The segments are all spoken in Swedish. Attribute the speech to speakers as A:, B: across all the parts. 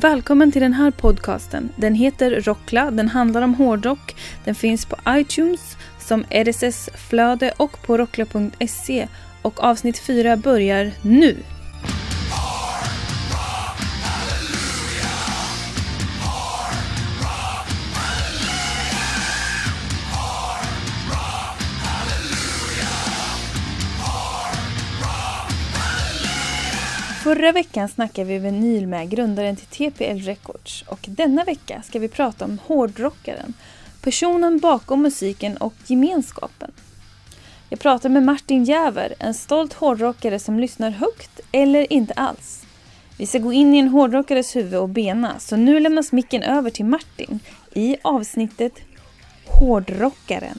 A: Välkommen till den här podcasten. Den heter Rockla, den handlar om hårdrock. Den finns på iTunes, som RSS-flöde och på rockla.se. Och avsnitt 4 börjar nu. Förra veckan snackade vi vinyl med grundaren till TPL Records och denna vecka ska vi prata om hårdrockaren, personen bakom musiken och gemenskapen. Jag pratar med Martin Jäver, en stolt hårdrockare som lyssnar högt eller inte alls. Vi ska gå in i en hårdrockares huvud och bena, så nu lämnas micken över till Martin i avsnittet Hårdrockaren.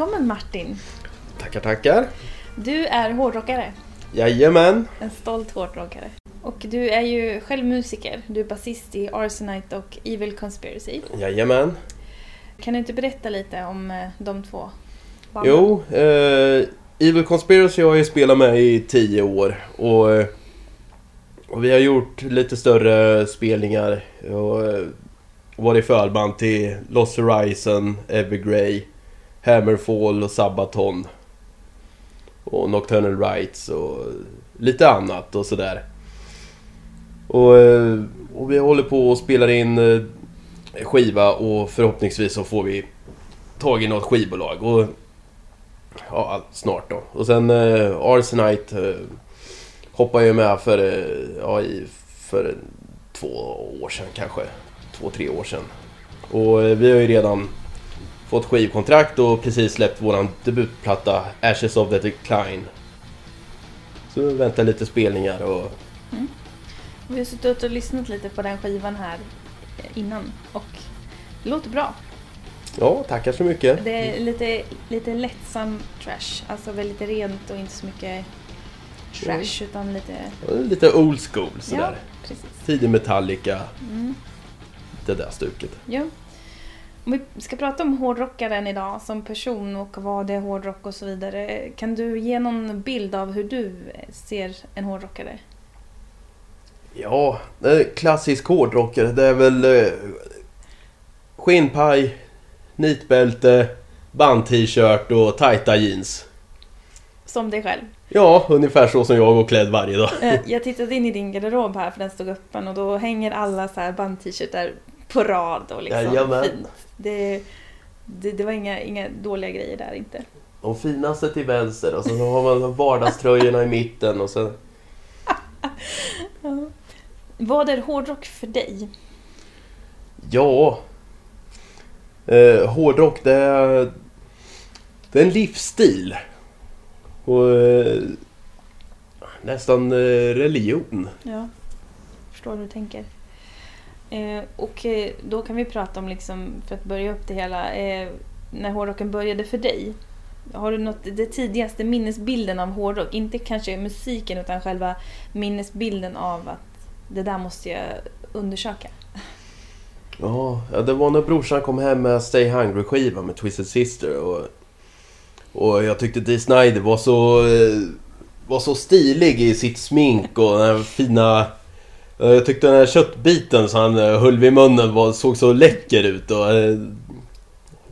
A: Välkommen Martin!
B: Tackar, tackar.
A: Du är hårdrockare,
B: Jajamän.
A: en stolt hårdrockare. Och du är ju själv musiker. Du är basist i Arsenite och Evil Conspiracy.
B: Jajamän.
A: Kan du inte berätta lite om eh, de två banden?
B: Jo, eh, Evil Conspiracy har jag spelat med i tio år. Och, eh, och vi har gjort lite större spelningar. Och eh, varit förband till Lost Horizon, Evergrey, Hammerfall och Sabaton. Och Nocturnal Rights och lite annat och sådär. Och, eh, och vi håller på och spelar in eh, skiva och förhoppningsvis så får vi tag i något skivbolag. Och, ja, snart då. Och sen eh, Arsenite eh, hoppade ju med för, eh, ja, i, för två år sedan kanske. Två, tre år sedan. Och eh, vi har ju redan fått skivkontrakt och precis släppt våran debutplatta Ashes of the Decline. Så vi väntar lite spelningar och
A: Vi har suttit och lyssnat lite på den skivan här innan och det låter bra.
B: ja, tackar så mycket.
A: Det är lite, lite lättsam trash, alltså väldigt rent och inte så mycket trash utan lite...
B: Lite old school sådär.
A: Ja, precis.
B: Tidig Metallica,
A: Mm.
B: det där stuket.
A: Ja. Om vi ska prata om hårdrockaren idag som person och vad är hårdrock och så vidare. Kan du ge någon bild av hur du ser en hårdrockare?
B: Ja, eh, klassisk hårdrockare det är väl eh, skinnpaj, nitbälte, band-t-shirt och tajta jeans.
A: Som dig själv.
B: Ja, ungefär så som jag går klädd varje dag.
A: Eh, Jag tittade in i din garderob här för den stod öppen och då hänger alla så här band-t-shirtar på rad och liksom
B: Jajamän.
A: fint. Det, det, det var inga, inga dåliga grejer där inte.
B: De finaste till vänster och så har man vardagströjorna i mitten och så...
A: Vad är hårdrock för dig?
B: Ja... Eh, hårdrock det är... Det är en livsstil. Och... Eh, nästan eh, religion.
A: Ja, förstår hur du tänker. Eh, och eh, då kan vi prata om, liksom, för att börja upp det hela, eh, när hårdrocken började för dig. Har du något, det tidigaste minnesbilden av hårdrock? Inte kanske musiken utan själva minnesbilden av att det där måste jag undersöka.
B: Ja, det var när brorsan kom hem med Stay Hungry skivan med Twisted Sister och... Och jag tyckte Dee Snider var så... Eh, var så stilig i sitt smink och den här fina... Eh, jag tyckte den här köttbiten som han eh, höll vid munnen var, såg så läcker ut och... Eh,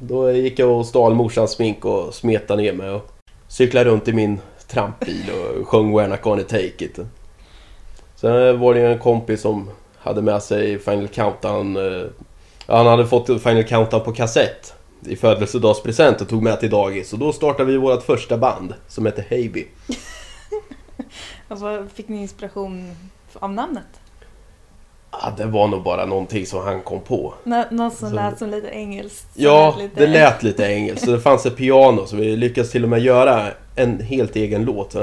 B: då gick jag och stal morsans smink och smetade ner mig och cyklade runt i min trampbil och sjöng We're Not Gonna Take It. Sen var det ju en kompis som hade med sig Final Countdown. Han hade fått Final Countdown på kassett i födelsedagspresent och tog med till dagis. Och då startade vi vårt första band som hette Heiby.
A: Och vad fick ni inspiration av namnet?
B: Ja, det var nog bara någonting som han kom på.
A: Nå- något som
B: Så-
A: lät som lite engelskt.
B: Ja,
A: lite...
B: det lät lite engelskt. Så det fanns ett piano så vi lyckades till och med göra en helt egen låt. Eh,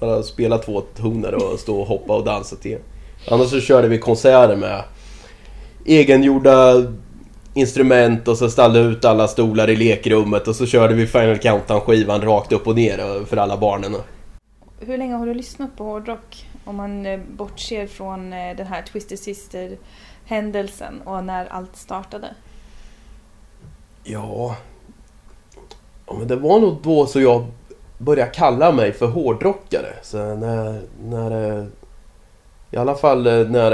B: Bara spela två toner och stå och hoppa och dansa till. Annars så körde vi konserter med egengjorda instrument och så ställde ut alla stolar i lekrummet och så körde vi Final Countdown-skivan rakt upp och ner för alla barnen.
A: Hur länge har du lyssnat på hårdrock? Om man eh, bortser från eh, den här Twisted Sister-händelsen och när allt startade.
B: Ja... ja men det var nog då så jag började kalla mig för hårdrockare. Så när, när eh, I alla fall när,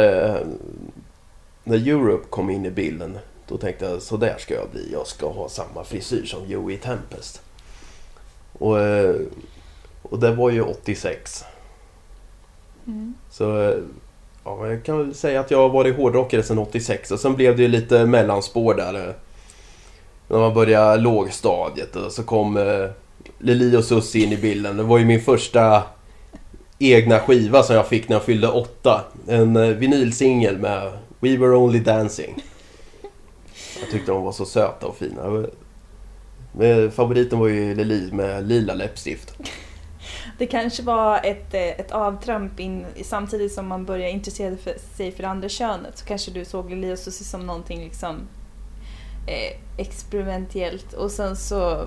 B: när Europe kom in i bilden. Då tänkte jag så där ska jag bli. Jag ska ha samma frisyr som Joey Tempest. Och, och det var ju 86. Mm. Så eh, ja, jag kan väl säga att jag har varit hårdrockare sedan 86 och sen blev det ju lite mellanspår där. Eh, när man började lågstadiet och så kom eh, Lili och Susie in i bilden. Det var ju min första egna skiva som jag fick när jag fyllde åtta. En eh, vinylsingel med We Were Only Dancing. Jag tyckte de var så söta och fina. Men eh, favoriten var ju Lili med lila läppstift.
A: Det kanske var ett, eh, ett avtramp in, samtidigt som man började intressera sig för andra könet så kanske du såg Lili och Susie som någonting liksom eh, experimentellt och sen så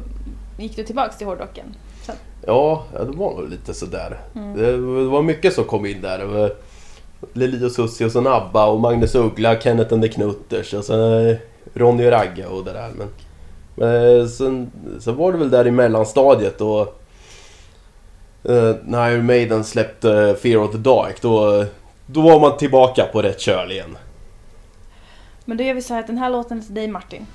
A: gick du tillbaks till hårdrocken? Sen.
B: Ja, det var nog lite sådär. Mm. Det, det var mycket som kom in där. Lili och Susie och så ABBA och Magnus Uggla, Kenneth and the Knutters och sen Ronny och Ragge och det där. Men, men sen, sen var det väl där i mellanstadiet och uh, när Iron Maiden släppte eh, Fear of the Dark då, eh, då var man tillbaka på rätt köl igen.
A: Men då gör vi så här att den här låten är till dig Martin.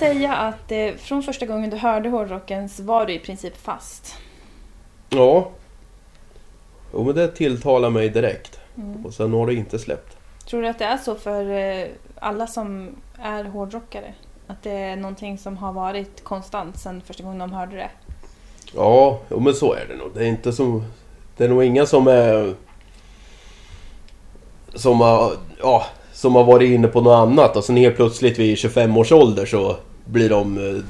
A: Säga att eh, från första gången du hörde hårdrocken så var du i princip fast?
B: Ja. Jo men det tilltalar mig direkt. Mm. Och sen har det inte släppt.
A: Tror du att det är så för eh, alla som är hårdrockare? Att det är någonting som har varit konstant sen första gången de hörde det?
B: Ja, jo, men så är det nog. Det är inte som... Det är nog inga som är... Som har... Ja, som har varit inne på något annat och sen helt plötsligt vid 25 års ålder så blir de eh,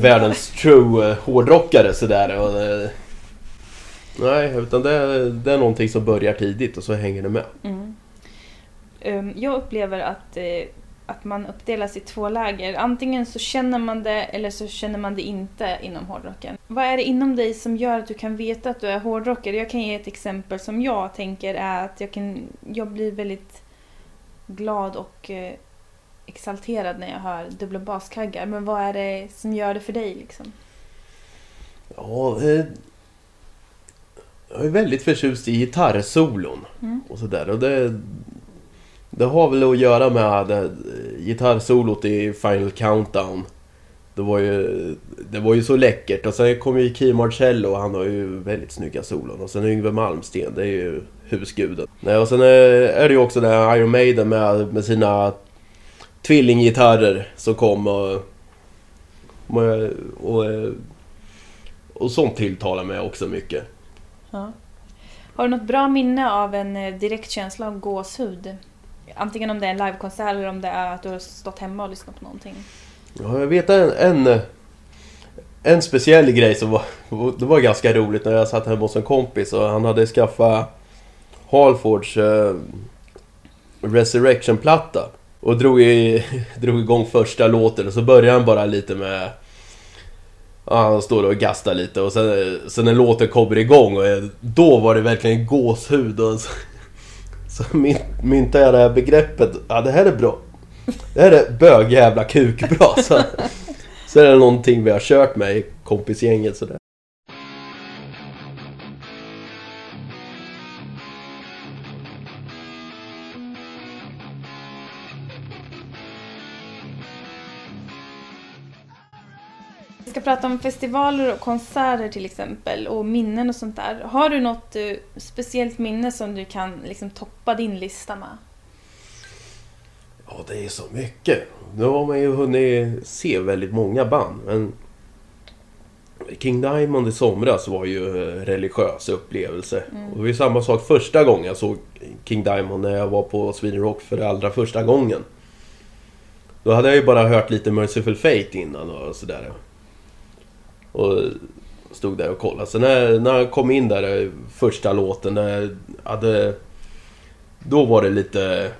B: världens true eh, hårdrockare sådär. Och, eh, nej, utan det, det är någonting som börjar tidigt och så hänger det med. Mm.
A: Um, jag upplever att, eh, att man uppdelas i två läger. Antingen så känner man det eller så känner man det inte inom hårdrocken. Vad är det inom dig som gör att du kan veta att du är hårdrockare? Jag kan ge ett exempel som jag tänker är att jag, kan, jag blir väldigt glad och eh, exalterad när jag hör dubbla baskaggar. Men vad är det som gör det för dig liksom?
B: Ja, eh, jag är väldigt förtjust i gitarrsolon mm. och sådär. Och det, det har väl att göra med det, gitarrsolot i Final Countdown. Det var, ju, det var ju så läckert och sen kom ju Key Marcello och han har ju väldigt snygga solon. Och sen Yngwie Malmsten, det är ju husguden. Nej, och sen är det ju också där Iron Maiden med, med sina tvillinggitarrer som kom och, och, och, och sånt tilltalar mig också mycket. Ja.
A: Har du något bra minne av en eh, direkt känsla av gåshud? Antingen om det är en livekonsert eller om det är att du har stått hemma och lyssnat på någonting.
B: Ja, jag vet en, en, en speciell grej som var, det var ganska roligt när jag satt hemma hos en kompis och han hade skaffat Halfords uh, Resurrection-platta. Och drog, i, drog igång första låten och så började han bara lite med... Ja, han står och gastar lite och sen, sen när låten kommer igång och då var det verkligen gåshud och så, så myntade jag det här begreppet. Ja, det här är bra. Det här är bög jävla kukbra. Så, så är det någonting vi har kört med i kompisgänget sådär.
A: Prata om festivaler och konserter till exempel och minnen och sånt där. Har du något uh, speciellt minne som du kan liksom toppa din lista med?
B: Ja, det är så mycket. Nu har man ju hunnit se väldigt många band. Men King Diamond i somras var ju en religiös upplevelse. Och det var ju samma sak första gången jag såg King Diamond när jag var på Sweden Rock för allra första gången. Då hade jag ju bara hört lite Merciful Fate innan och sådär. Och stod där och kollade. Så när, när jag kom in där första låten, när hade... Då var det lite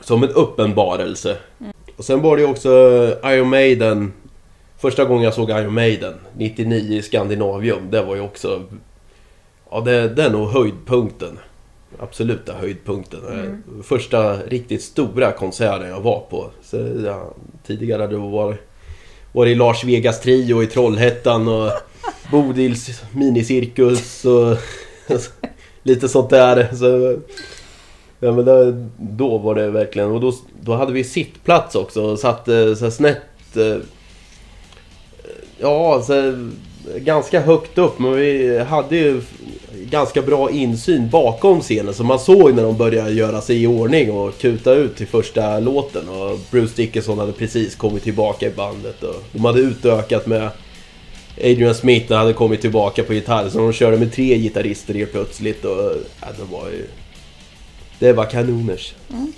B: som en uppenbarelse. Och sen var det också Iron Maiden. Första gången jag såg Iron Maiden, 99 i Skandinavium, det var ju också... Ja, det, det är nog höjdpunkten. Absoluta höjdpunkten. Första riktigt stora konserten jag var på. Så, ja, tidigare hade det varit, varit i Lars Vegas Trio i Trollhättan och Bodils minicirkus och lite sånt där. Så, Ja men det, då var det verkligen, och då, då hade vi sittplats också och satt eh, så snett... eh, Ja, så ganska högt upp men vi hade ju ganska bra insyn bakom scenen så man såg när de började göra sig i ordning och kuta ut till första låten och Bruce Dickinson hade precis kommit tillbaka i bandet och de hade utökat med Adrian Smith hade kommit tillbaka på gitarr så de körde med tre gitarrister helt plötsligt och ja, det var ju... Det var kanoners. Mm.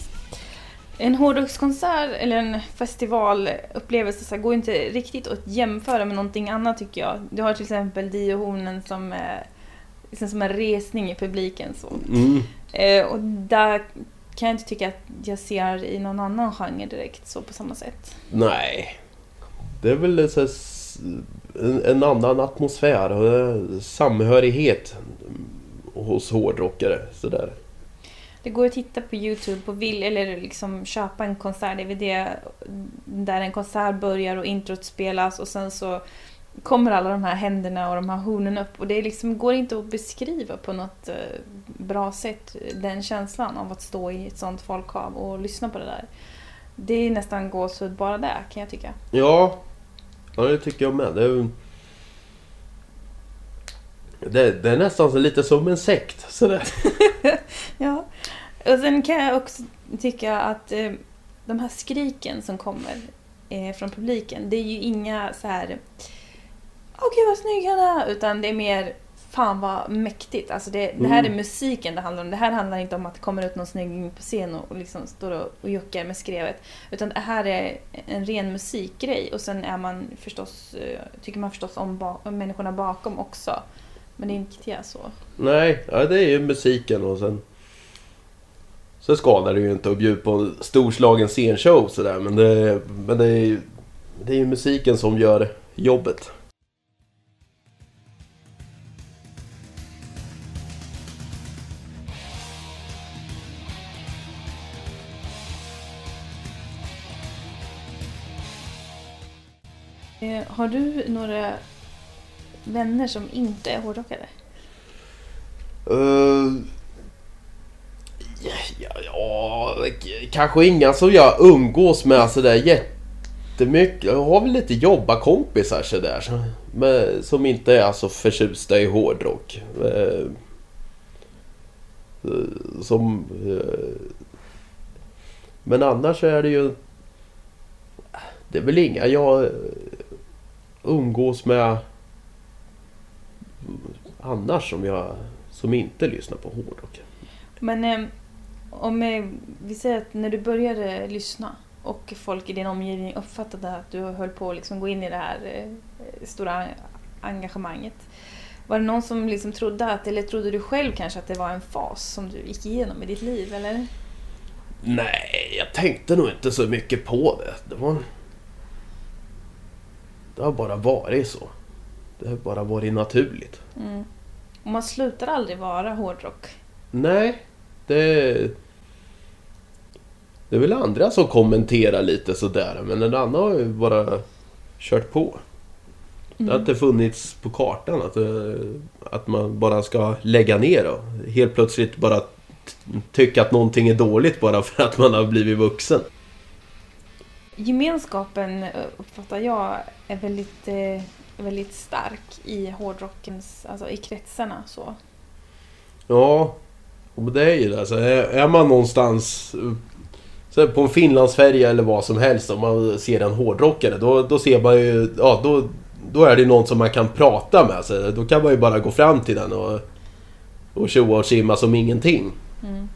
A: En hårdrockskonsert eller en festivalupplevelse så går inte riktigt att jämföra med någonting annat tycker jag. Du har till exempel Diohonen som är liksom som en resning i publiken. Så.
B: Mm.
A: Eh, och där kan jag inte tycka att jag ser i någon annan genre direkt så på samma sätt.
B: Nej. Det är väl så en, en annan atmosfär och eh, samhörighet hos hårdrockare. Sådär.
A: Det går att titta på Youtube på vill eller liksom köpa en konsert-DVD där en konsert börjar och introt spelas och sen så kommer alla de här händerna och de här hornen upp och det liksom, går inte att beskriva på något eh, bra sätt den känslan av att stå i ett sånt folkhav och lyssna på det där. Det är nästan gåshud bara där kan jag tycka.
B: Ja, ja det tycker jag med. Det är, det, det är nästan så lite som en sekt. Sådär.
A: Ja, och sen kan jag också tycka att eh, de här skriken som kommer eh, från publiken, det är ju inga så här Åh gud vad snygg han är! Utan det är mer Fan vad mäktigt. Alltså det, det här är
B: Mm.
A: musiken det handlar om. Det här handlar inte om att det kommer ut någon snygging på scen och, och liksom står och, och juckar med skrevet. Utan det här är en ren musikgrej. Och sen är man förstås, eh, tycker man förstås om, ba- om människorna bakom också. Men det är inte jag så.
B: Nej, ja, det är ju musiken och sen... Så skadar det ju inte att bjuda på en storslagen scenshow sådär. Men det, men det är ju det är ju musiken som gör jobbet.
A: Eh, har du några vänner som inte är hårdrockare?
B: Uh, ja, ja, ja, kanske inga som jag umgås med sådär jättemycket. Jag har väl lite jobbarkompisar sådär. Som, med, som inte är så förtjusta i hårdrock. Uh, som... Uh, men annars är det ju... Det är väl inga jag umgås med annars som jag som inte lyssnar på hårdrock.
A: Men eh, om eh, vi säger att när du började lyssna och folk i din omgivning uppfattade att du höll på att liksom gå in i det här eh, stora engagemanget. Var det någon som liksom trodde att, eller trodde du själv kanske att det var en fas som du gick igenom i ditt liv eller?
B: Nej, jag tänkte nog inte så mycket på det. Det var... Det har bara varit så. Det har bara varit naturligt.
A: Mm. Och man slutar aldrig vara hårdrock.
B: Nej, det... Det är väl andra som kommenterar lite sådär. Men den andra har ju bara kört på. Det har inte funnits på kartan att, eh, att man bara ska lägga ner och helt plötsligt bara tycka att någonting är dåligt bara för att man har blivit vuxen.
A: Gemenskapen eh, uppfattar jag är väldigt, eh, väldigt stark i hårdrockens, alltså i kretsarna så.
B: Ja, och det är ju det. Så är, man någonstans... eh, Så på en Finlandsfärja eller vad som helst om man ser en hårdrockare då, då ser man ju... Ja, då, då är det någon som man kan prata med. Så då kan man ju bara gå fram till den och, och tjoa och simma som ingenting.
A: Mm.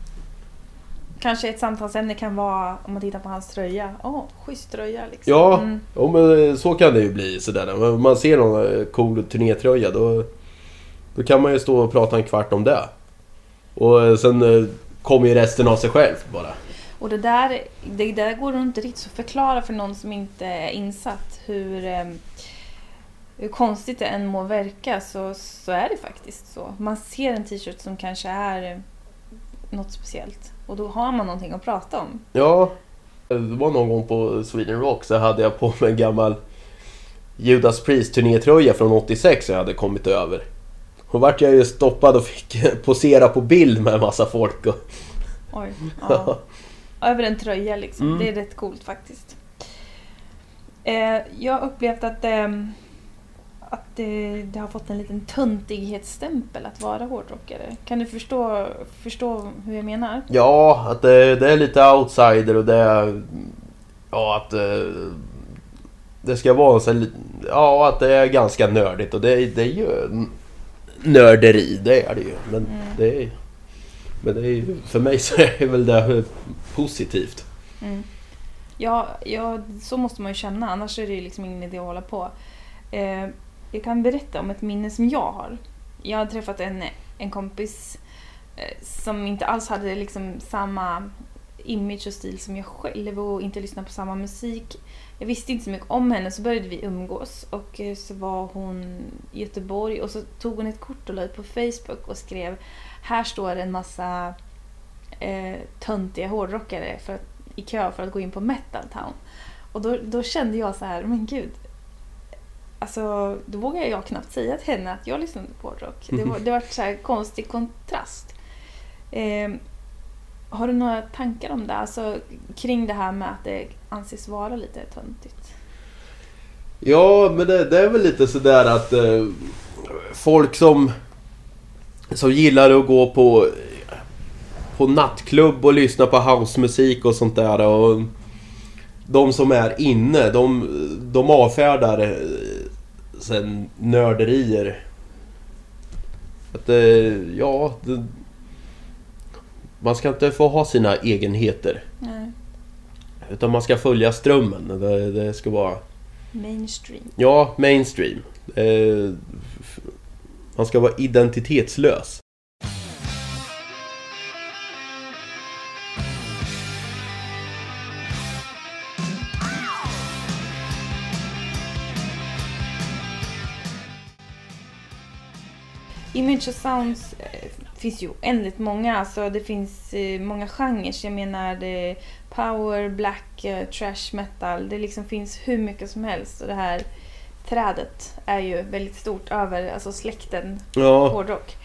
A: Kanske ett samtalsämne kan vara om man tittar på hans tröja. Åh, oh, schysst tröja liksom.
B: Ja, mm. ja, men så kan det ju bli. Sådär. Om man ser någon cool turnétröja då, då kan man ju stå och prata en kvart om det. Och sen eh, kommer ju resten av sig själv bara.
A: Och det där, det där går inte riktigt att förklara för någon som inte är insatt hur, eh, hur konstigt det än må verka så, så är det faktiskt så. Man ser en t-shirt som kanske är något speciellt och då har man någonting att prata om.
B: Ja, det var någon gång på Sweden Rock så hade jag på mig en gammal Judas Priest turnétröja från 86 jag hade kommit över. Och vart jag ju stoppad och fick posera på bild med en massa folk. Och...
A: Oj, ja. Över en tröja liksom. Mm. Det är rätt coolt faktiskt. Eh, jag har upplevt att, eh, att det, det, har fått en liten töntighetsstämpel att vara hårdrockare. Kan du förstå, förstå hur jag menar?
B: Ja, att det, det är lite outsider och det är... Ja, att... Eh, det ska vara en sån... Ja, att det är ganska nördigt och det, det är ju nörderi, det är det ju. Men mm. det är... Men det är ju, för mig så är väl det positivt.
A: Mm. Ja, ja, så måste man ju känna. Annars är det liksom ingen idé att hålla på. Eh, jag kan berätta om ett minne som jag har. Jag har träffat en, en kompis eh, som inte alls hade liksom samma image och stil som jag själv och inte lyssnade på samma musik. Jag visste inte så mycket om henne så började vi umgås och eh, så var hon i Göteborg och så tog hon ett kort och la ut på Facebook och skrev här står en massa eh, töntiga hårdrockare för att, i kö för att gå in på Metal Town. Och då, då kände jag så här, men gud. Alltså, då vågade jag knappt säga till henne att jag lyssnade på hårdrock. Det var, det var så här konstig kontrast. Eh, har du några tankar om det? Alltså kring det här med att det anses vara lite töntigt?
B: Ja, men det, det är väl lite sådär att eh, folk som, som gillar att gå på, på nattklubb och lyssna på housemusik och sånt där. Och de som är inne, de, de avfärdar sen nörderier. Att, eh, ja, det, man ska inte få ha sina egenheter.
A: Nej.
B: Utan man ska följa strömmen. Det, det ska vara...
A: Mainstream.
B: Ja, mainstream. Eh, man ska vara identitetslös.
A: Image och Sounds eh, finns ju oändligt många. Alltså det finns eh, många genrer. Jag menar power, black, eh, trash metal. Det liksom finns hur mycket som helst. Och det här trädet är ju väldigt stort över alltså släkten ja. hårdrock.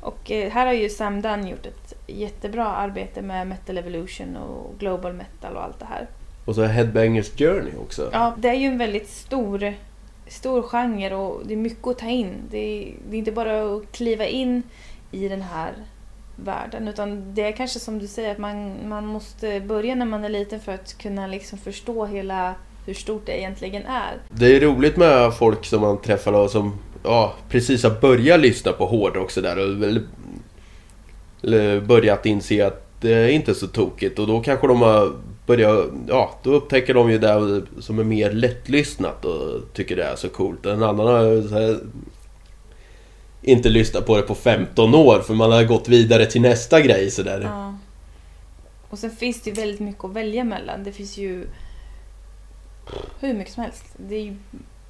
A: Och här har ju Sam Dunn gjort ett jättebra arbete med Metal Evolution och Global Metal och allt det här.
B: Och så Headbangers Journey också.
A: Ja, det är ju en väldigt stor stor genre och det är mycket att ta in. Det är, det är inte bara att kliva in i den här världen utan det är kanske som du säger att man, man måste börja när man är liten för att kunna liksom förstå hela hur stort det egentligen är.
B: Det är roligt med folk som man träffar och som ja, precis har börjat lyssna på hårdrock sådär och eller börjat inse att det är inte så tokigt och då kanske de har börjat, ja, då upptäcker de ju det som är mer lättlyssnat och tycker det är så coolt. En annan har här, inte lyssnat på det på 15 år för man har gått vidare till nästa grej sådär.
A: Ja. Och sen finns det ju väldigt mycket att välja mellan. Det finns ju hur mycket som helst. Det är ju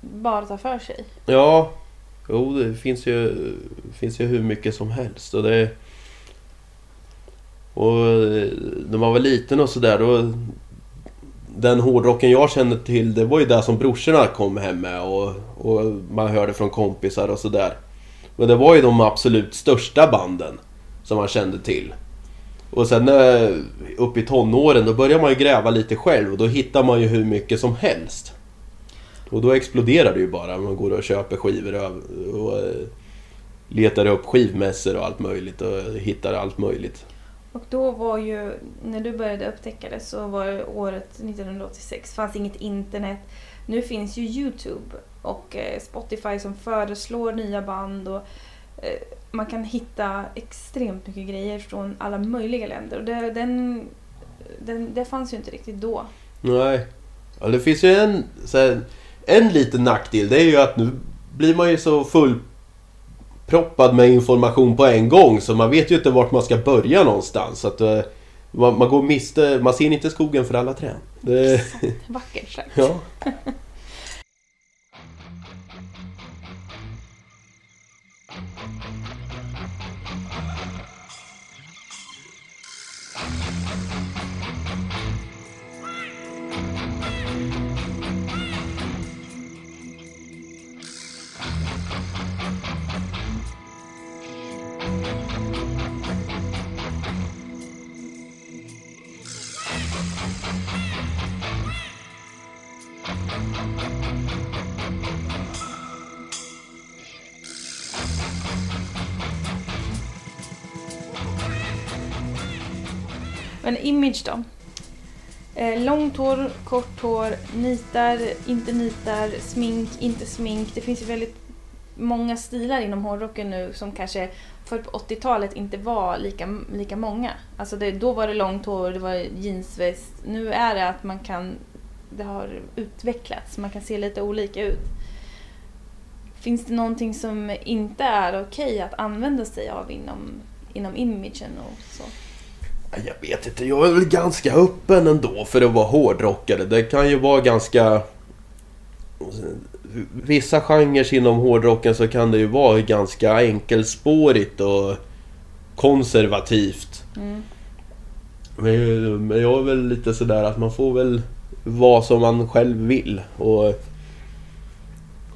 A: bara att ta för sig.
B: Ja, jo det finns ju, finns ju hur mycket som helst. Och det och eh, när man var liten och sådär då... Den hårdrocken jag kände till det var ju det som brorsorna kom hem med och, och man hörde från kompisar och sådär. Men det var ju de absolut största banden som man kände till. Och sen eh, upp i tonåren då börjar man ju gräva lite själv och då hittar man ju hur mycket som helst. Och då exploderar det ju bara. Man går och köper skivor och, och letar upp skivmässor och allt möjligt och hittar allt möjligt.
A: Och då var ju, när du började upptäcka det så var det året 1986. Det fanns inget internet. Nu finns ju Youtube och eh, Spotify som föreslår nya band och eh, man kan hitta extremt mycket grejer från alla möjliga länder. Och det, den, den, det fanns ju inte riktigt då.
B: Nej. Ja, det finns ju en, här, en liten nackdel. Det är ju att nu blir man ju så full fullproppad med information på en gång så man vet ju inte vart man ska börja någonstans. Så att, eh, man, man går miste, man ser inte skogen för alla träd. Det,
A: Vackert sagt.
B: ja.
A: Men image då? Eh, långt hår, kort hår, nitar, inte nitar, smink, inte smink. Det finns ju väldigt många stilar inom hårdrocken nu som kanske för på 80-talet inte var lika, lika många. Alltså det, då var det långt hår, det var jeansväst. Nu är det att man kan, det har utvecklats, man kan se lite olika ut. Finns det någonting som inte är okej att använda sig av inom, inom imagen och så?
B: Jag vet inte, jag är väl ganska öppen ändå för att vara hårdrockare. Det kan ju vara ganska... Vissa genrer inom hårdrocken så kan det ju vara ganska enkelspårigt och konservativt.
A: Mm.
B: Men, men jag är väl lite sådär att man får väl vara som man själv vill. Och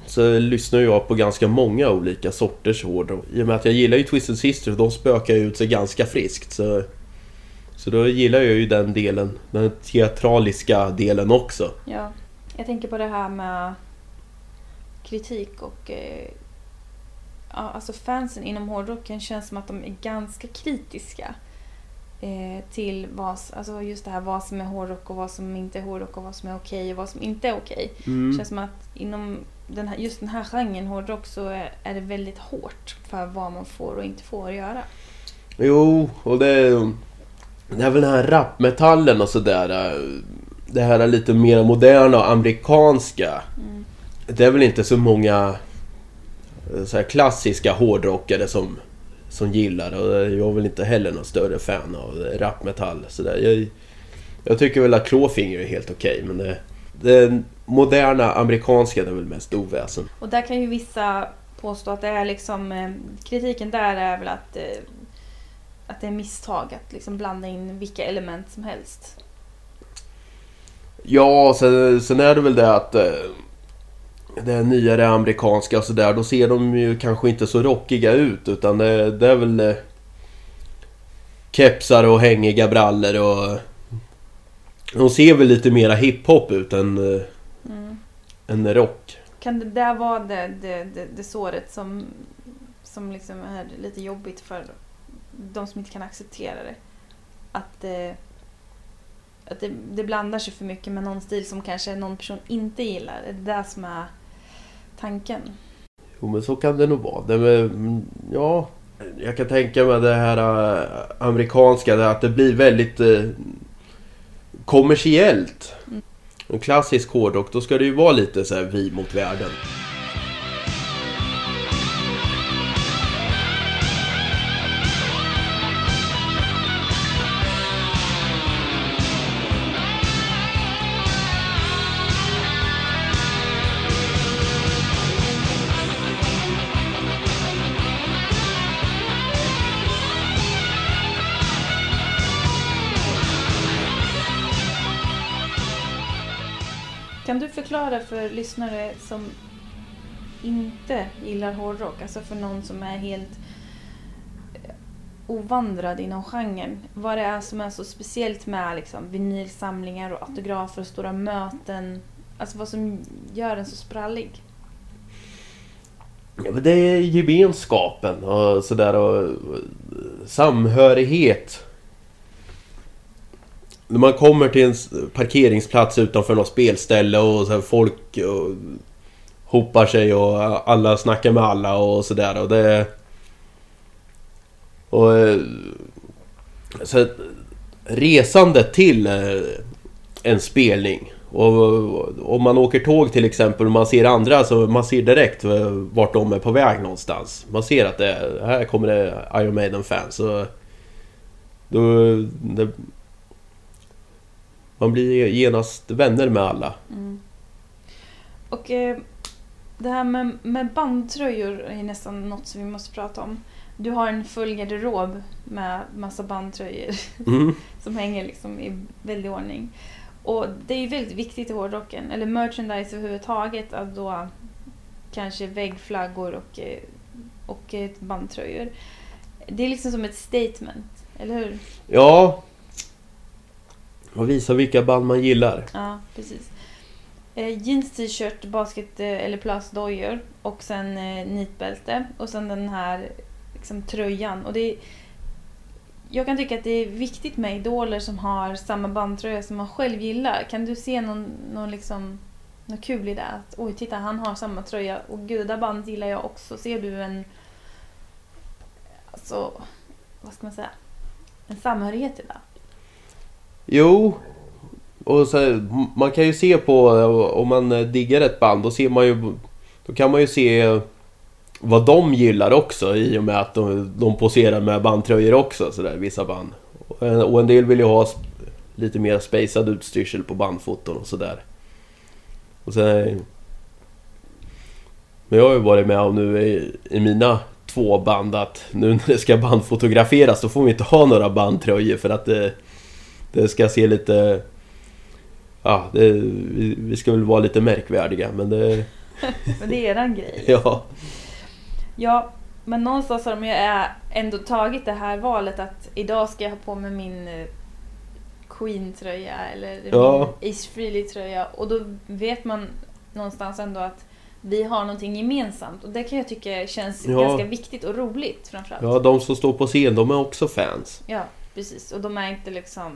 B: så lyssnar jag på ganska många olika sorters hårdrock. I och med att jag gillar ju Twisted Sister, de spökar ju ut sig ganska friskt. Så, så då gillar jag ju den delen, den teatraliska delen också.
A: Ja, jag tänker på det här med kritik och eh, ja, alltså fansen inom hårdrocken känns som att de är ganska kritiska eh, till vad, alltså just det här vad som är hårdrock och vad som inte är hårdrock och vad som är okej och vad som inte är okej.
B: Mm.
A: Det känns som att inom den här, just den här genren hårdrock så är, är det väldigt hårt för vad man får och inte får göra.
B: Jo, och det, det är väl den här rapmetallen och sådär. Det här lite mer moderna och amerikanska.
A: Mm.
B: Det är väl inte så många eh, så klassiska hårdrockare som, som gillar och jag är väl inte heller någon större fan av rapmetall. Så där. Jag, jag tycker väl att Clawfinger är helt okej men det, det moderna amerikanska det är väl mest oväsen.
A: Och där kan ju vissa påstå att det är liksom, kritiken där är väl att, att det är misstag att liksom blanda in vilka element som helst.
B: Ja, sen, sen är det väl det att eh, det nyare amerikanska och sådär, då ser de ju kanske inte så rockiga ut utan det, det är väl eh, kepsar och hängiga brallor och de ser väl lite mera hiphop ut än, eh,
A: Mm.
B: än rock.
A: Kan det där vara det, det, det, det såret som, som liksom är lite jobbigt för de som inte kan acceptera det? Att, eh, att det, det blandar sig för mycket med någon stil som kanske någon person inte gillar. Det är det som är tanken.
B: Jo men så kan det nog vara. Det med, ja, jag kan tänka mig det här äh, amerikanska, att det blir väldigt äh, kommersiellt.
A: Mm.
B: En klassisk hårdrock, då ska det ju vara lite så här vi mot världen.
A: Förklara för lyssnare som inte gillar hårdrock, alltså för någon som är helt eh, ovandrad inom genren, vad det är som är så speciellt med liksom, vinylsamlingar och autografer och stora möten, alltså vad som gör den så sprallig?
B: Ja, men det är gemenskapen och sådär och och samhörighet när man kommer till en parkeringsplats utanför något spelställe och så här folk och, hopar sig och alla snackar med alla och sådär och det... Och... Eh, så resandet till eh, en spelning och om man åker tåg till exempel och man ser andra så man ser direkt eh, vart de är på väg någonstans. Man ser att det, här kommer det Iron Maiden-fans. och Då, det, man blir genast vänner med alla.
A: Mm. Och eh, det här med, med bandtröjor är nästan något som vi måste prata om. Du har en full garderob med massa bandtröjor
B: Mm.
A: som hänger liksom i väldig ordning. Och det är ju väldigt viktigt i hårdrocken, eller merchandise överhuvudtaget, att då kanske väggflaggor och, eh, och eh, bandtröjor. Det är liksom som ett statement, eller hur?
B: Ja. Och visa vilka band man gillar.
A: Ja, precis. Eh, jeans, t-shirt, basket eh, eller plastdojor och sen eh, nitbälte och sen den här liksom, tröjan. Och det är, jag kan tycka att det är viktigt med idoler som har samma bandtröja som man själv gillar. Kan du se någon, någon liksom, något kul i det? Att oj, titta han har samma tröja och gudaband gillar jag också. Ser du en... Alltså, vad ska man säga? En samhörighet i det?
B: Jo. Och så, man kan ju se på eh, om man eh, diggar ett band då ser man ju Då kan man ju se vad de gillar också i och med att de, de poserar med bandtröjor också sådär vissa band. Och en, och en del vill ju ha lite mer spacad utstyrsel på bandfoton och sådär. Och sen... Men jag har ju varit med om nu i, i mina två band att nu när det ska bandfotograferas då får vi inte ha några bandtröjor för att det, det ska se lite... Ja, det, vi, vi ska väl vara lite märkvärdiga men det...
A: Men det är eran grej.
B: Ja.
A: Ja, men någonstans har de ju ändå tagit det här valet att idag ska jag ha på mig min eh, Queen-tröja eller
B: Ja.
A: min Ace Frehley-tröja och då vet man någonstans ändå att vi har någonting gemensamt och det kan jag tycka känns
B: Ja.
A: ganska viktigt och roligt framförallt.
B: ja, de som står på scen de är också fans.
A: Ja, precis. Och de är inte liksom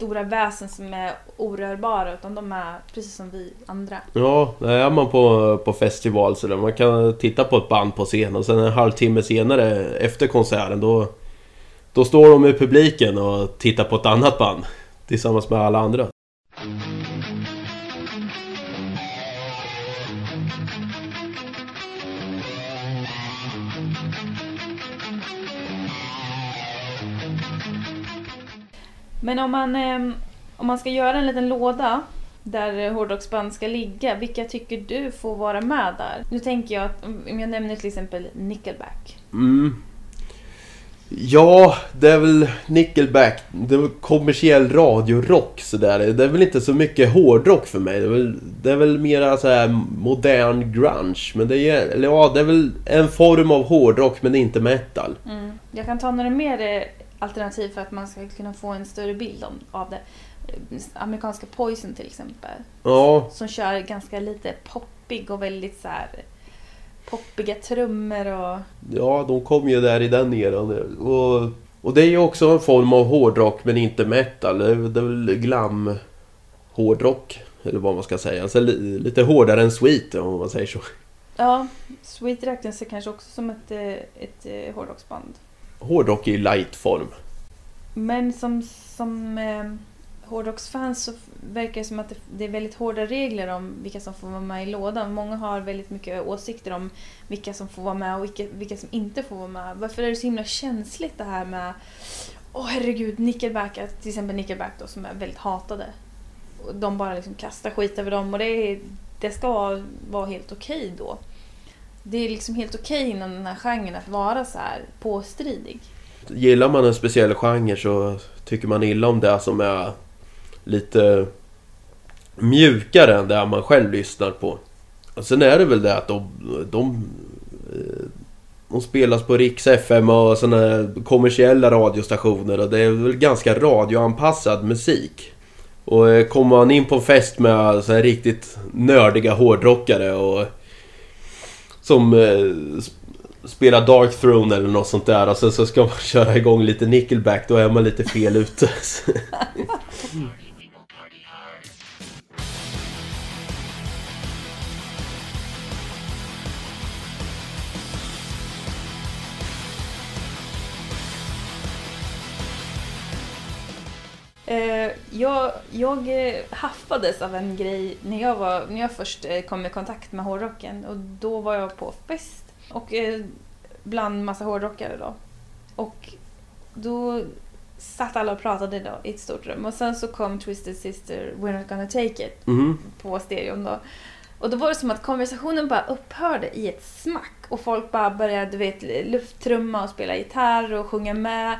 A: stora väsen som är orörbara utan de är precis som vi andra.
B: Ja, är man på, på festival så där man kan titta på ett band på scen och sen en halvtimme senare efter konserten då Då står de i publiken och tittar på ett annat band Tillsammans med alla andra.
A: Men om man, eh, om man ska göra en liten låda där hårdrocksband ska ligga, vilka tycker du får vara med där? Nu tänker jag att om jag nämner till exempel Nickelback.
B: Mm. Ja, det är väl Nickelback. Det är väl kommersiell radiorock sådär. Det är väl inte så mycket hårdrock för mig. Det är väl, det är väl mera så här modern grunge. Men det är, eller ja, det är väl en form av hårdrock men inte metal.
A: Mm. Jag kan ta några mer eh, alternativ för att man ska kunna få en större bild om, av det. Amerikanska Poison till exempel.
B: Ja,
A: Som kör ganska lite poppig och väldigt så här poppiga trummor och...
B: ja, de kom ju där i den eran. Och, och det är ju också en form av hårdrock men inte metal. Det är, väl glam hårdrock. Eller vad man ska säga. Alltså, li, lite hårdare än Sweet om man säger så.
A: Ja, Sweet räknas kanske också som ett, eh, ett eh, hårdrocksband.
B: Hårdrock i light-form.
A: Men som, som eh, hårdrocksfans så verkar det som att det, det är väldigt hårda regler om vilka som får vara med i lådan. Många har väldigt mycket åsikter om vilka som får vara med och vilka, vilka som inte får vara med. Varför är det så himla känsligt det här med Åh herregud, Nickelback, till exempel Nickelback då som är väldigt hatade. De bara liksom kastar skit över dem och det, det ska vara, vara helt okej då. Det är liksom helt okej inom den här genren att vara så här påstridig.
B: Gillar man en speciell genre så tycker man illa om det som är lite mjukare än det man själv lyssnar på. Och sen är det väl det att de, de, eh, de spelas på Rix FM och såna kommersiella radiostationer och det är väl ganska radioanpassad musik. Och eh, kommer man in på en fest med så här riktigt nördiga hårdrockare och som eh, spela Dark Throne eller något sånt där och sen så ska man köra igång lite Nickelback, då är man lite fel ute.
A: jag, jag eh, haffades av en grej när jag, var, när jag först eh, kom i kontakt med hårdrocken. Och då var jag på fest och eh, bland massa hårdrockare då. Och då satt alla och pratade då i ett stort rum. Och sen så kom Twisted Sister, We're Not Gonna Take It
B: Mhm.
A: på stereon då. Och då var det som att konversationen bara upphörde i ett smack. Och folk bara började, du vet, lufttrumma och spela gitarr och sjunga med.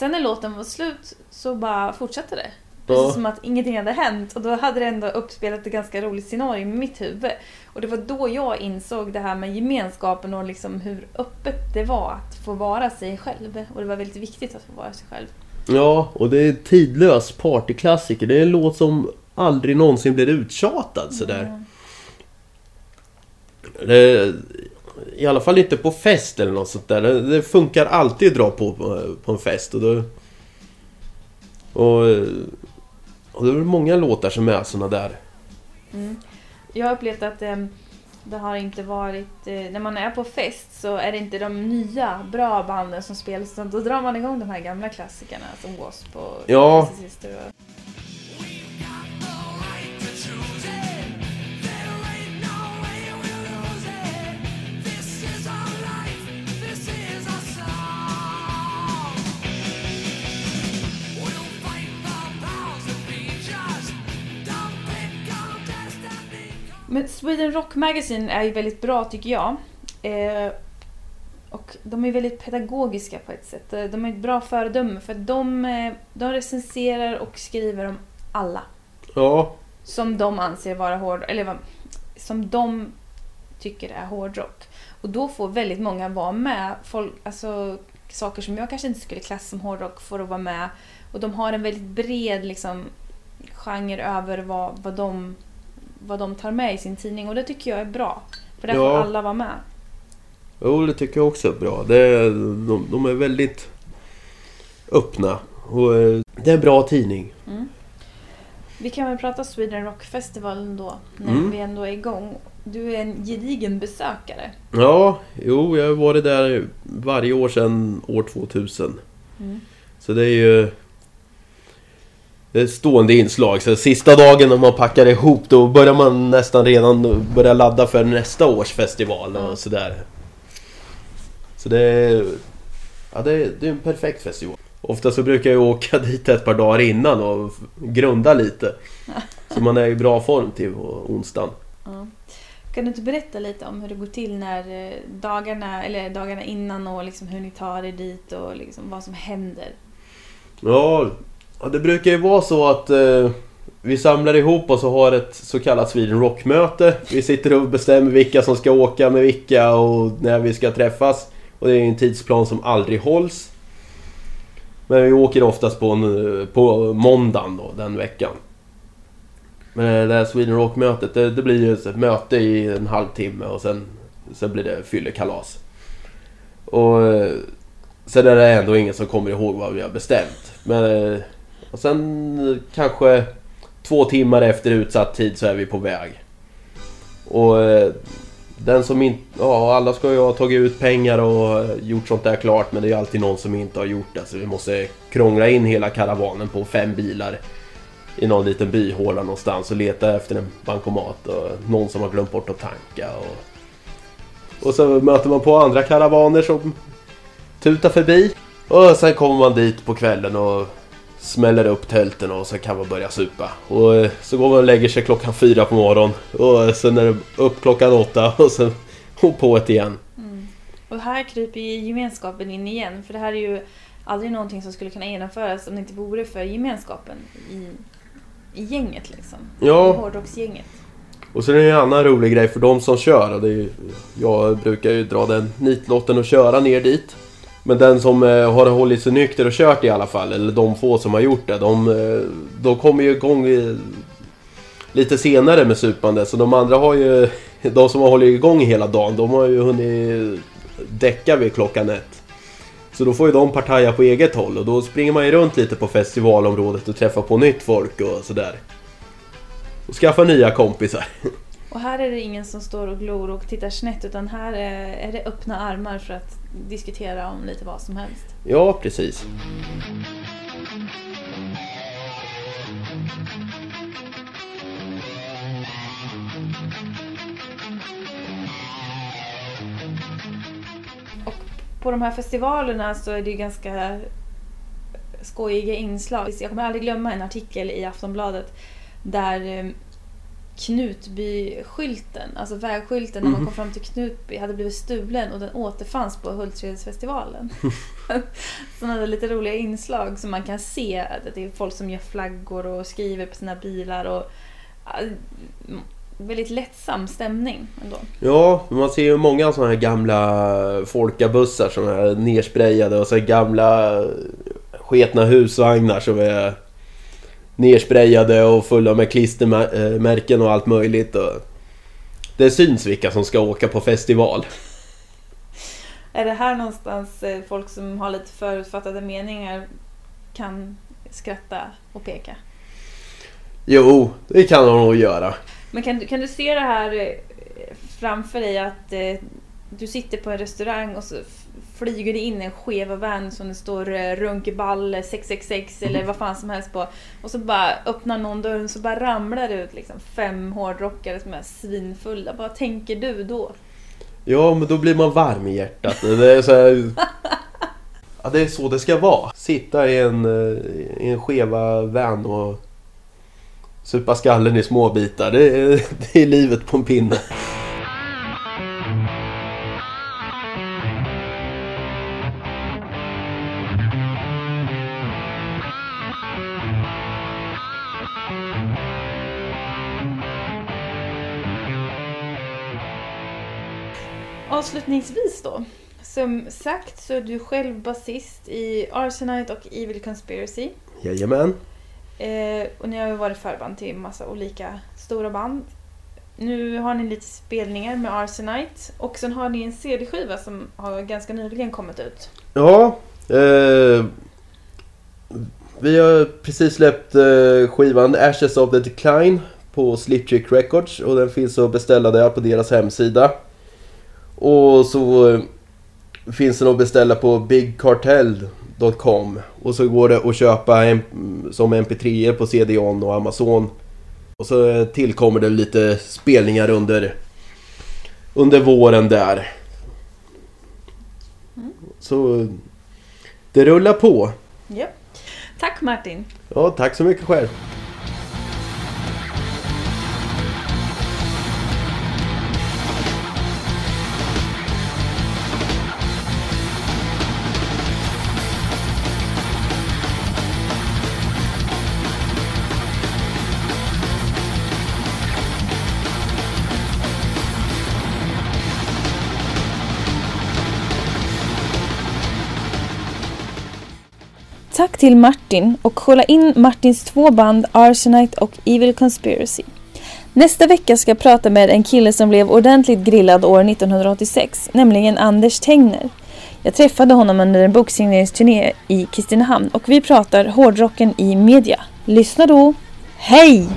A: Sen när låten var slut så bara fortsatte det. Precis
B: Ja.
A: som att ingenting hade hänt. Och då hade det ändå uppspelat ett ganska roligt scenario i mitt huvud. Och det var då jag insåg det här med gemenskapen och liksom hur öppet det var att få vara sig själv. Och det var väldigt viktigt att få vara sig själv.
B: Ja, och det är tidlös partyklassiker. Det är en låt som aldrig någonsin blir uttjatad sådär.
A: Mm.
B: Det, I alla fall inte på fest eller något sånt där. Det, funkar alltid att dra på på, på en fest. Och, då, och, och det är väl många låtar som är såna där.
A: Mm. Jag har upplevt att eh, det har inte varit... Eh, när man är på fest så är det inte de nya bra banden som spelas då drar man igång de här gamla klassikerna som Wasp och
B: Ja.
A: Och... Men Sweden Rock Magazine är ju väldigt bra tycker jag. Eh, och de är väldigt pedagogiska på ett sätt. Eh, De är ett bra föredöme för de, eh, de recenserar och skriver om alla.
B: Ja,
A: Som de anser vara hård... Eller som de tycker är hårdrock. Och då får väldigt många vara med. Folk, alltså, saker som jag kanske inte skulle klassa som hårdrock får att vara med. Och de har en väldigt bred liksom, genre över vad, vad, de, vad de tar med i sin tidning. Och det tycker jag är bra. För där får
B: Ja.
A: alla vara med.
B: jo, det tycker jag också är bra. Det, de, de är väldigt öppna. Och eh, det är en bra tidning.
A: Mm. Vi kan väl prata Sweden Rock Festival då, när
B: Mm.
A: vi ändå är igång. Du är en gedigen besökare.
B: Ja, jo, jag har varit där varje år sedan år 2000.
A: Mm.
B: Så det är ju... Ett stående inslag. Så sista dagen när man packar ihop då börjar man nästan redan börja ladda för nästa års festival och sådär. Så det är... Ja, det är, det är en perfekt festival. Ofta så brukar jag åka dit ett par dagar innan och grunda lite. Så man är i bra form till onsdagen.
A: Ja. Kan du inte berätta lite om hur det går till när eh, dagarna, eller dagarna innan och liksom hur ni tar er dit och liksom vad som händer?
B: Ja, ja, det brukar ju vara så att eh, vi samlar ihop oss och har ett så kallat Sweden Rock-möte. Vi sitter och bestämmer vilka som ska åka med vilka och när vi ska träffas. Och det är en tidsplan som aldrig hålls. Men vi åker oftast på, en, eh, på måndagen då, den veckan. Men eh, det här Sweden Rock-mötet, det, det blir ju ett möte i en halvtimme och sen, sen blir det fyllekalas. Och eh, sen är det ändå ingen som kommer ihåg vad vi har bestämt. Men och sen eh, kanske två timmar efter utsatt tid så är vi på väg. Och eh, den som inte... Ja, alla ska ju ha tagit ut pengar och eh, gjort sånt där klart men det är ju alltid någon som inte har gjort det. Så vi måste krångla in hela karavanen på fem bilar i någon liten byhåla någonstans och leta efter en bankomat och någon som har glömt bort att tanka. Och, och så möter man på andra karavaner som tutar förbi. Och sen kommer man dit på kvällen och smäller upp tälten och så kan man börja supa. Och eh, så går man och lägger sig klockan fyra på morgonen. Och sen är det upp klockan åtta och sen och på ett igen.
A: Och här kryper ju gemenskapen in igen för det här är ju aldrig någonting som skulle kunna genomföras om det inte vore för gemenskapen i, i gänget liksom. I
B: Ja,
A: hårdrocksgänget.
B: och sen är det en annan rolig grej för de som kör. Och det är ju, jag brukar ju dra den nitlotten och köra ner dit. Men den som eh, har hållit sig nykter och kört i alla fall, eller de få som har gjort det, de, eh, de kommer ju igång eh, lite senare med supande. Så de andra har ju, de som har hållit igång hela dagen, de har ju hunnit däcka vid klockan ett. Så då får ju de partaja på eget håll och då springer man ju runt lite på festivalområdet och träffar på nytt folk och sådär. Och skaffar nya kompisar.
A: Och här är det ingen som står och glor och tittar snett utan här är, är det öppna armar för att diskutera om lite vad som helst.
B: Ja, precis.
A: Och på de här festivalerna så är det ju ganska skojiga inslag. Jag kommer aldrig glömma en artikel i Aftonbladet där eh, Knutby-skylten, alltså vägskylten när man kom fram till Knutby hade blivit stulen och den återfanns på Hultsfredsfestivalen. Sådana lite roliga inslag som man kan se. Att det är folk som gör flaggor och skriver på sina bilar. och Väldigt lättsam stämning ändå.
B: Ja, man ser ju många sådana här gamla folkabussar som är nersprayade och så gamla sketna husvagnar som är nersprayade och fulla med klistermärken och allt möjligt. Och det syns vilka som ska åka på festival.
A: Är det här någonstans eh, folk som har lite förutfattade meningar kan skratta och peka?
B: Jo, det kan de nog göra.
A: Men kan, kan du se det här eh, framför dig att eh, du sitter på en restaurang och så flyger det in en skeva van som det står eh, Runkeball 666 eller vad fan som helst på. Och så bara öppnar någon dörren så bara ramlar det ut liksom fem hårdrockare som är svinfulla. Vad tänker du då?
B: Ja, men då blir man varm i hjärtat. Det är så här... Ja, det är så det ska vara. Sitta i en, i en skeva van och supa skallen i små bitar. Det är, det är livet på en pinne.
A: Avslutningsvis då. Som sagt så är du själv basist i Arsenite och Evil Conspiracy.
B: Jajamän.
A: Eh, och ni har ju varit förband till massa olika stora band. Nu har ni lite spelningar med Arsenite och sen har ni en CD-skiva som har ganska nyligen kommit ut.
B: Ja. Eh, vi har precis släppt eh, skivan Ashes of the Decline på Slipchick Records och den finns att beställa där på deras hemsida. Och så eh, finns den att beställa på bigcartel.com och så går det att köpa som mp3 på CD-ON och Amazon. Och så eh, tillkommer det lite spelningar under, under våren där.
A: Mm.
B: Så det rullar på.
A: Ja. Tack Martin!
B: Ja, tack så mycket själv.
A: Tack till Martin och kolla in Martins två band Arsenite och Evil Conspiracy. Nästa vecka ska jag prata med en kille som blev ordentligt grillad år 1986, nämligen Anders Tengner. Jag träffade honom under en boksigneringsturné i Kristinehamn och vi pratar hårdrocken i media. Lyssna då! Hej!